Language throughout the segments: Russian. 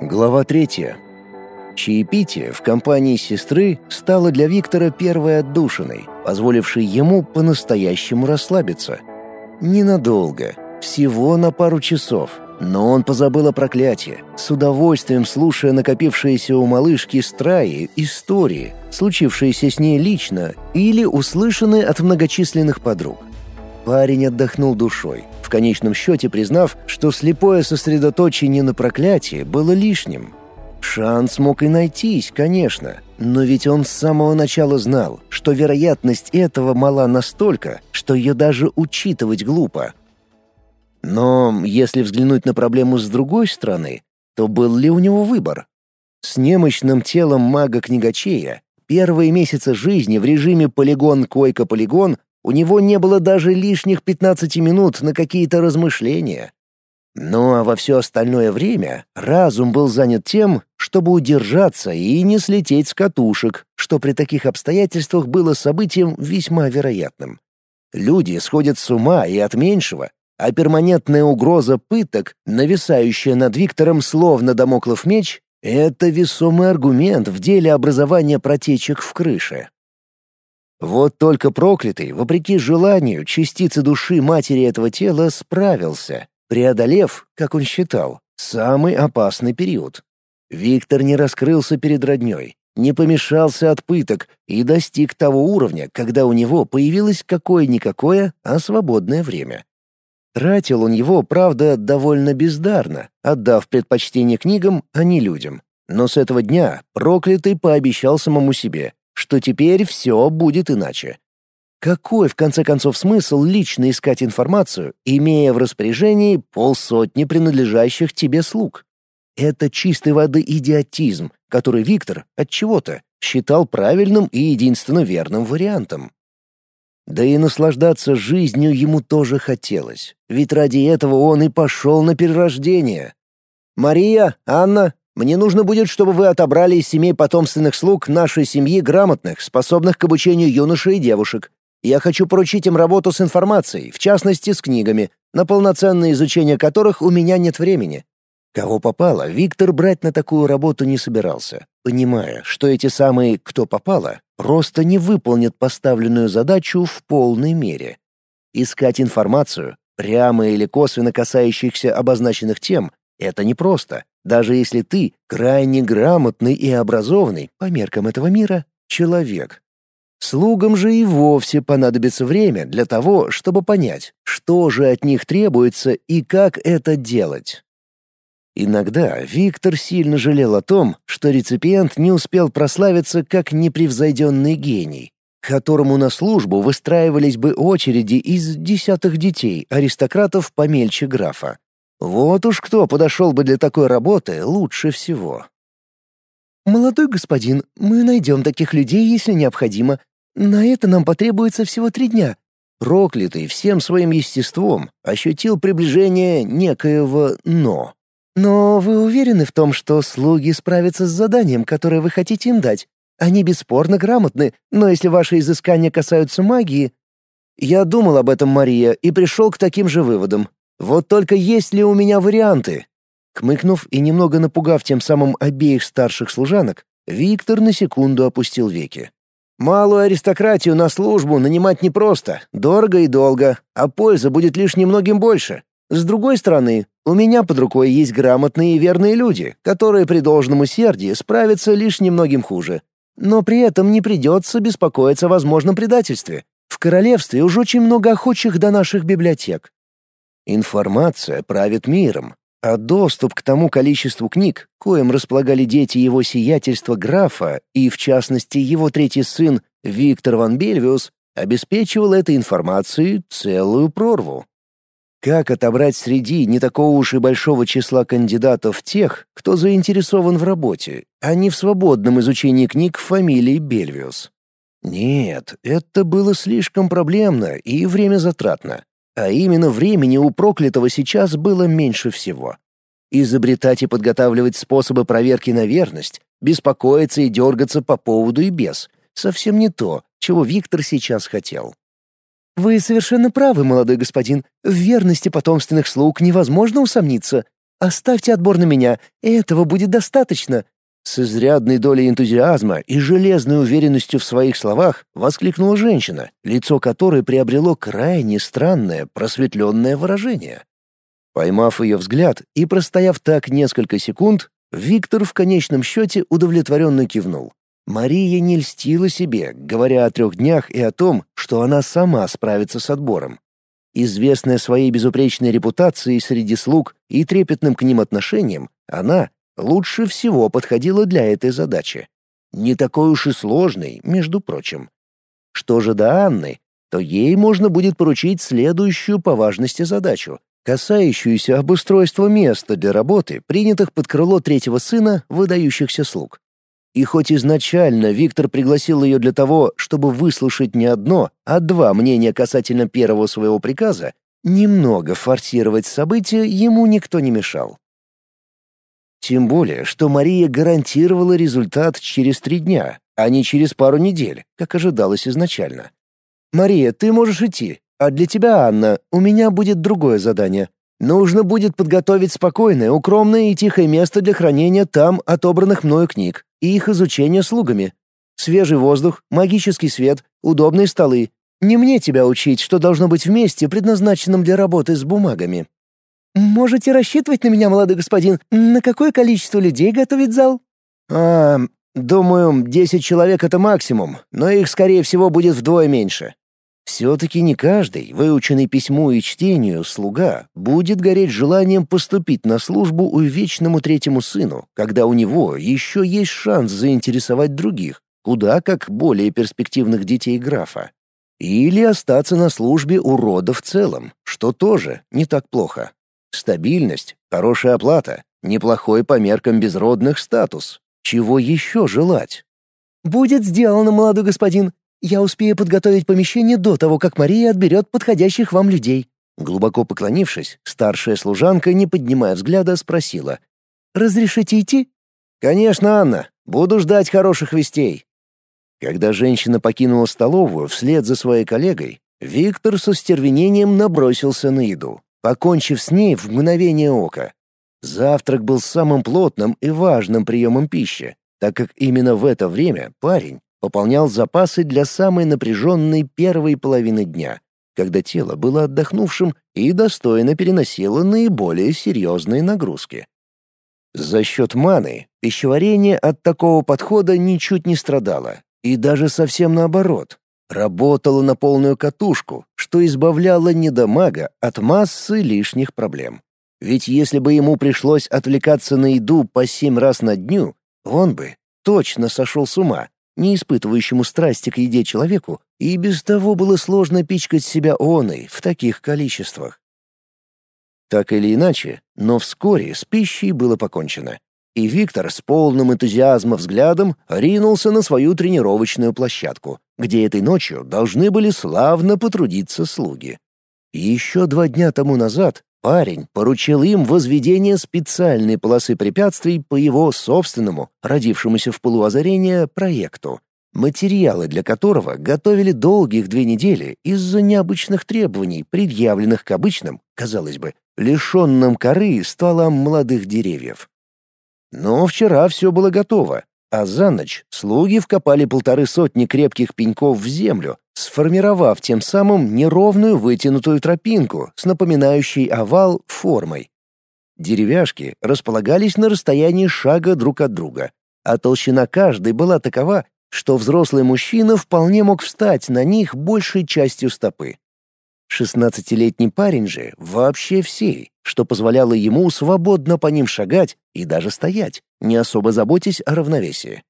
Глава третья. Чаепитие в компании сестры стало для Виктора первой отдушиной, позволившей ему по-настоящему расслабиться. Ненадолго, всего на пару часов, но он позабыл о проклятии, с удовольствием слушая накопившиеся у малышки страи истории, случившиеся с ней лично или услышанные от многочисленных подруг. Парень отдохнул душой, в конечном счете признав, что слепое сосредоточение на проклятии было лишним. Шанс мог и найтись, конечно, но ведь он с самого начала знал, что вероятность этого мала настолько, что ее даже учитывать глупо. Но если взглянуть на проблему с другой стороны, то был ли у него выбор? С немощным телом мага-книгачея первые месяцы жизни в режиме полигон-койка-полигон у него не было даже лишних 15 минут на какие-то размышления. Ну а во все остальное время разум был занят тем, чтобы удержаться и не слететь с катушек, что при таких обстоятельствах было событием весьма вероятным. Люди сходят с ума и от меньшего, а перманентная угроза пыток, нависающая над Виктором словно домоклов меч, это весомый аргумент в деле образования протечек в крыше. Вот только проклятый, вопреки желанию частицы души матери этого тела, справился, преодолев, как он считал, самый опасный период. Виктор не раскрылся перед роднёй, не помешался от пыток и достиг того уровня, когда у него появилось какое-никакое, а свободное время. Тратил он его, правда, довольно бездарно, отдав предпочтение книгам, а не людям. Но с этого дня проклятый пообещал самому себе, что теперь все будет иначе. Какой, в конце концов, смысл лично искать информацию, имея в распоряжении полсотни принадлежащих тебе слуг? Это чистой воды идиотизм, который Виктор от чего-то считал правильным и единственно верным вариантом. Да и наслаждаться жизнью ему тоже хотелось, ведь ради этого он и пошел на перерождение. «Мария, Анна, мне нужно будет, чтобы вы отобрали из семей потомственных слуг нашей семьи грамотных, способных к обучению юношей и девушек. Я хочу поручить им работу с информацией, в частности, с книгами, на полноценное изучение которых у меня нет времени. Кого попало, Виктор брать на такую работу не собирался, понимая, что эти самые «кто попало» просто не выполнят поставленную задачу в полной мере. Искать информацию, прямо или косвенно касающихся обозначенных тем, это непросто, даже если ты крайне грамотный и образованный по меркам этого мира человек. Слугам же и вовсе понадобится время для того, чтобы понять, что же от них требуется и как это делать. Иногда Виктор сильно жалел о том, что реципиент не успел прославиться как непревзойденный гений, которому на службу выстраивались бы очереди из десятых детей аристократов помельче графа. Вот уж кто подошел бы для такой работы лучше всего. «Молодой господин, мы найдем таких людей, если необходимо. На это нам потребуется всего три дня». Проклятый всем своим естеством ощутил приближение некоего «но». «Но вы уверены в том, что слуги справятся с заданием, которое вы хотите им дать? Они бесспорно грамотны, но если ваши изыскания касаются магии...» «Я думал об этом, Мария, и пришел к таким же выводам. Вот только есть ли у меня варианты? Кмыкнув и немного напугав тем самым обеих старших служанок, Виктор на секунду опустил веки. Малую аристократию на службу нанимать непросто, дорого и долго, а польза будет лишь немногим больше. С другой стороны, у меня под рукой есть грамотные и верные люди, которые при должном усердии справятся лишь немногим хуже. Но при этом не придется беспокоиться о возможном предательстве. В королевстве уже очень много охочих до наших библиотек. Информация правит миром, а доступ к тому количеству книг, коим располагали дети его сиятельства графа и, в частности, его третий сын Виктор ван Бельвиус, обеспечивал этой информацией целую прорву. Как отобрать среди не такого уж и большого числа кандидатов тех, кто заинтересован в работе, а не в свободном изучении книг фамилии Бельвиус? Нет, это было слишком проблемно и время затратно. А именно времени у проклятого сейчас было меньше всего. Изобретать и подготавливать способы проверки на верность, беспокоиться и дергаться по поводу и без — совсем не то, чего Виктор сейчас хотел. «Вы совершенно правы, молодой господин. В верности потомственных слуг невозможно усомниться. Оставьте отбор на меня, этого будет достаточно». С изрядной долей энтузиазма и железной уверенностью в своих словах воскликнула женщина, лицо которой приобрело крайне странное просветленное выражение. Поймав ее взгляд и простояв так несколько секунд, Виктор в конечном счете удовлетворенно кивнул. Мария не льстила себе, говоря о трех днях и о том, что она сама справится с отбором. Известная своей безупречной репутацией среди слуг и трепетным к ним отношением, она лучше всего подходила для этой задачи. Не такой уж и сложной, между прочим. Что же до Анны, то ей можно будет поручить следующую по важности задачу, касающуюся обустройства места для работы, принятых под крыло третьего сына выдающихся слуг. И хоть изначально Виктор пригласил ее для того, чтобы выслушать не одно, а два мнения касательно первого своего приказа, немного форсировать события ему никто не мешал. Тем более, что Мария гарантировала результат через три дня, а не через пару недель, как ожидалось изначально. «Мария, ты можешь идти, а для тебя, Анна, у меня будет другое задание. Нужно будет подготовить спокойное, укромное и тихое место для хранения там отобранных мною книг и их изучения слугами. Свежий воздух, магический свет, удобные столы. Не мне тебя учить, что должно быть в месте, предназначенном для работы с бумагами. Можете рассчитывать на меня, молодой господин, на какое количество людей готовит зал? А, думаю, десять человек — это максимум, но их, скорее всего, будет вдвое меньше. Все-таки не каждый, выученный письму и чтению, слуга, будет гореть желанием поступить на службу у вечному третьему сыну, когда у него еще есть шанс заинтересовать других, куда как более перспективных детей графа. Или остаться на службе у рода в целом, что тоже не так плохо. Стабильность, хорошая оплата, неплохой по меркам безродных статус. Чего еще желать? «Будет сделано, молодой господин. Я успею подготовить помещение до того, как Мария отберет подходящих вам людей». Глубоко поклонившись, старшая служанка, не поднимая взгляда, спросила. «Разрешите идти?» «Конечно, Анна. Буду ждать хороших вестей». Когда женщина покинула столовую вслед за своей коллегой, Виктор со стервенением набросился на еду, покончив с ней в мгновение ока. Завтрак был самым плотным и важным приемом пищи, так как именно в это время парень, пополнял запасы для самой напряженной первой половины дня, когда тело было отдохнувшим и достойно переносило наиболее серьезные нагрузки. За счет маны пищеварение от такого подхода ничуть не страдало, и даже совсем наоборот. Работало на полную катушку, что избавляло недомага от массы лишних проблем. Ведь если бы ему пришлось отвлекаться на еду по семь раз на дню, он бы точно сошел с ума не испытывающему страсти к еде человеку, и без того было сложно пичкать себя оной в таких количествах. Так или иначе, но вскоре с пищей было покончено, и Виктор с полным энтузиазмом взглядом ринулся на свою тренировочную площадку, где этой ночью должны были славно потрудиться слуги. Еще два дня тому назад Парень поручил им возведение специальной полосы препятствий по его собственному, родившемуся в полуозарении, проекту, материалы для которого готовили долгих две недели из-за необычных требований, предъявленных к обычным, казалось бы, лишенным коры стволам молодых деревьев. Но вчера все было готово, а за ночь слуги вкопали полторы сотни крепких пеньков в землю, сформировав тем самым неровную вытянутую тропинку с напоминающей овал формой. Деревяшки располагались на расстоянии шага друг от друга, а толщина каждой была такова, что взрослый мужчина вполне мог встать на них большей частью стопы. Шестнадцатилетний парень же вообще всей, что позволяло ему свободно по ним шагать и даже стоять, не особо заботясь о равновесии.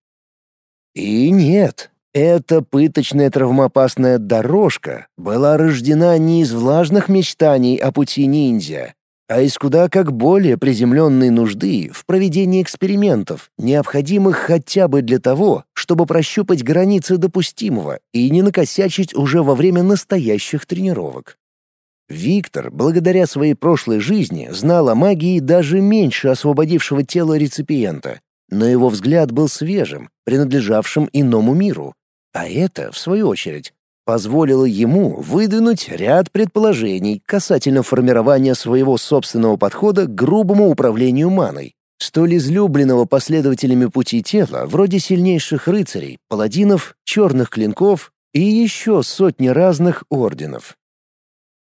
И нет, эта пыточная травмоопасная дорожка была рождена не из влажных мечтаний о пути ниндзя, а из куда как более приземленной нужды в проведении экспериментов, необходимых хотя бы для того, чтобы прощупать границы допустимого и не накосячить уже во время настоящих тренировок. Виктор, благодаря своей прошлой жизни, знал о магии даже меньше освободившего тело реципиента, но его взгляд был свежим, принадлежавшим иному миру. А это, в свою очередь, позволило ему выдвинуть ряд предположений касательно формирования своего собственного подхода к грубому управлению маной, столь излюбленного последователями пути тела вроде сильнейших рыцарей, паладинов, черных клинков и еще сотни разных орденов.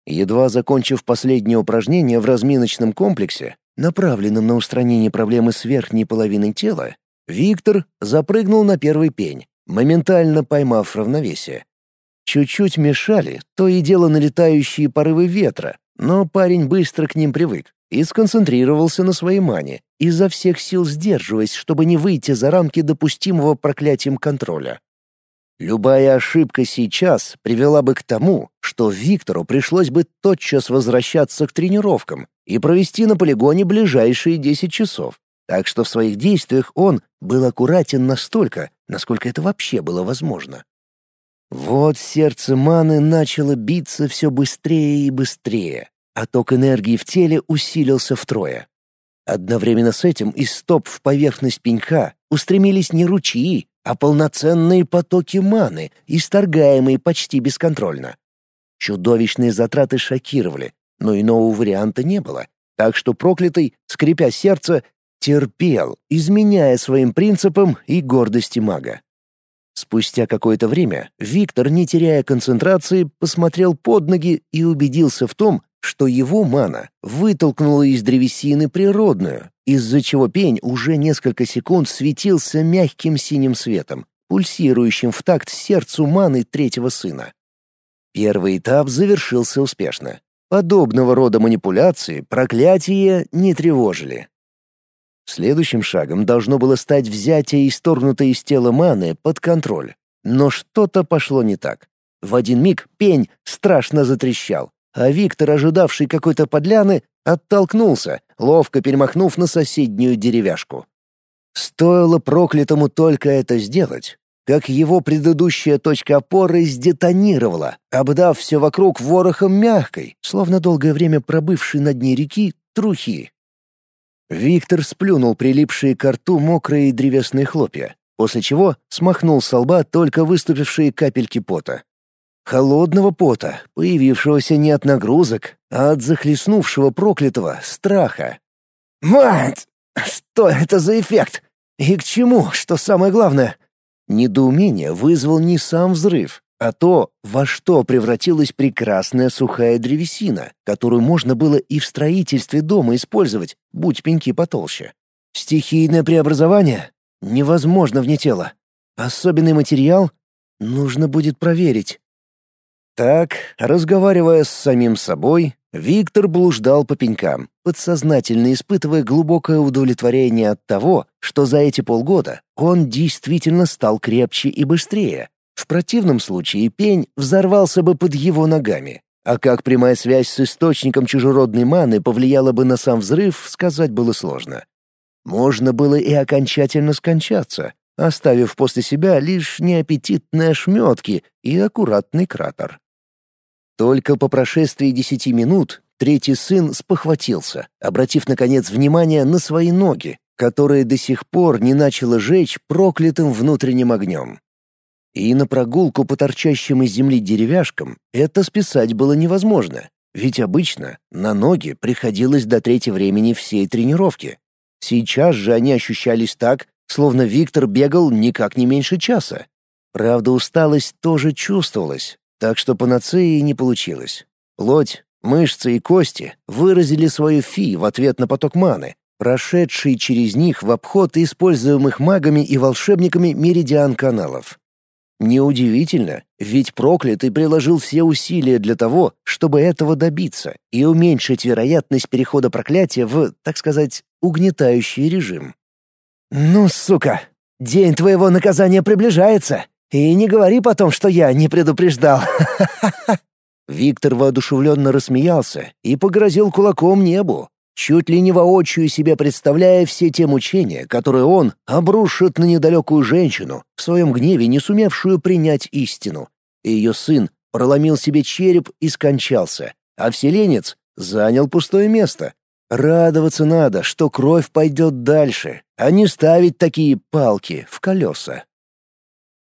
Едва закончив последнее упражнение в разминочном комплексе, направленном на устранение проблемы с верхней половиной тела, Виктор запрыгнул на первый пень, моментально поймав равновесие. Чуть-чуть мешали то и дело налетающие порывы ветра, но парень быстро к ним привык и сконцентрировался на своей мане, изо всех сил сдерживаясь, чтобы не выйти за рамки допустимого проклятием контроля. Любая ошибка сейчас привела бы к тому, что Виктору пришлось бы тотчас возвращаться к тренировкам и провести на полигоне ближайшие 10 часов. Так что в своих действиях он был аккуратен настолько, насколько это вообще было возможно. Вот сердце маны начало биться все быстрее и быстрее, а ток энергии в теле усилился втрое. Одновременно с этим из стоп в поверхность пенька устремились не ручьи, а полноценные потоки маны, исторгаемые почти бесконтрольно. Чудовищные затраты шокировали, но иного варианта не было, так что проклятый, скрипя сердце, терпел, изменяя своим принципам и гордости мага. Спустя какое-то время Виктор, не теряя концентрации, посмотрел под ноги и убедился в том, что его мана вытолкнула из древесины природную, из-за чего пень уже несколько секунд светился мягким синим светом, пульсирующим в такт сердцу маны третьего сына. Первый этап завершился успешно. Подобного рода манипуляции проклятия не тревожили. Следующим шагом должно было стать взятие исторгнутой из тела маны под контроль. Но что-то пошло не так. В один миг пень страшно затрещал, а Виктор, ожидавший какой-то подляны, оттолкнулся, ловко перемахнув на соседнюю деревяшку. Стоило проклятому только это сделать, как его предыдущая точка опоры сдетонировала, обдав все вокруг ворохом мягкой, словно долгое время пробывшей на дне реки, трухи. Виктор сплюнул прилипшие к рту мокрые древесные хлопья, после чего смахнул с лба только выступившие капельки пота. Холодного пота, появившегося не от нагрузок, а от захлестнувшего проклятого страха. «Мать! Что это за эффект? И к чему, что самое главное?» Недоумение вызвал не сам взрыв, а то, во что превратилась прекрасная сухая древесина, которую можно было и в строительстве дома использовать, будь пеньки потолще. Стихийное преобразование? Невозможно вне тела. Особенный материал? Нужно будет проверить. Так, разговаривая с самим собой, Виктор блуждал по пенькам, подсознательно испытывая глубокое удовлетворение от того, что за эти полгода он действительно стал крепче и быстрее, в противном случае пень взорвался бы под его ногами. А как прямая связь с источником чужеродной маны повлияла бы на сам взрыв, сказать было сложно. Можно было и окончательно скончаться, оставив после себя лишь неаппетитные ошметки и аккуратный кратер. Только по прошествии десяти минут третий сын спохватился, обратив, наконец, внимание на свои ноги, которые до сих пор не начало жечь проклятым внутренним огнем. И на прогулку по торчащим из земли деревяшкам это списать было невозможно, ведь обычно на ноги приходилось до трети времени всей тренировки. Сейчас же они ощущались так, словно Виктор бегал никак не меньше часа. Правда, усталость тоже чувствовалась, так что панацеи не получилось. Плоть, мышцы и кости выразили свою фи в ответ на поток маны, прошедший через них в обход используемых магами и волшебниками меридиан каналов. Неудивительно, ведь проклятый приложил все усилия для того, чтобы этого добиться и уменьшить вероятность перехода проклятия в, так сказать, угнетающий режим. «Ну, сука, день твоего наказания приближается, и не говори потом, что я не предупреждал!» Виктор воодушевленно рассмеялся и погрозил кулаком небу, чуть ли не воочию себе представляя все те мучения, которые он обрушит на недалекую женщину, в своем гневе не сумевшую принять истину. И ее сын проломил себе череп и скончался, а вселенец занял пустое место. Радоваться надо, что кровь пойдет дальше, а не ставить такие палки в колеса.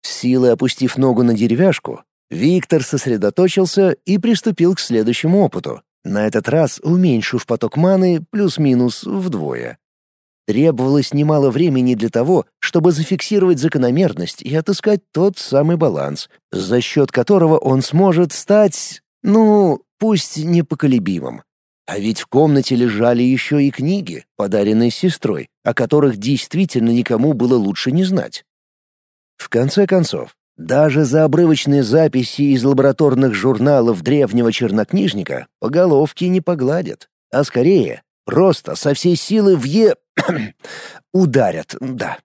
Силой опустив ногу на деревяшку, Виктор сосредоточился и приступил к следующему опыту, на этот раз уменьшив поток маны плюс-минус вдвое. Требовалось немало времени для того, чтобы зафиксировать закономерность и отыскать тот самый баланс, за счет которого он сможет стать, ну, пусть непоколебимым. А ведь в комнате лежали еще и книги, подаренные сестрой, о которых действительно никому было лучше не знать. В конце концов, даже за обрывочные записи из лабораторных журналов древнего чернокнижника по головке не погладят, а скорее просто со всей силы в е... ударят, да.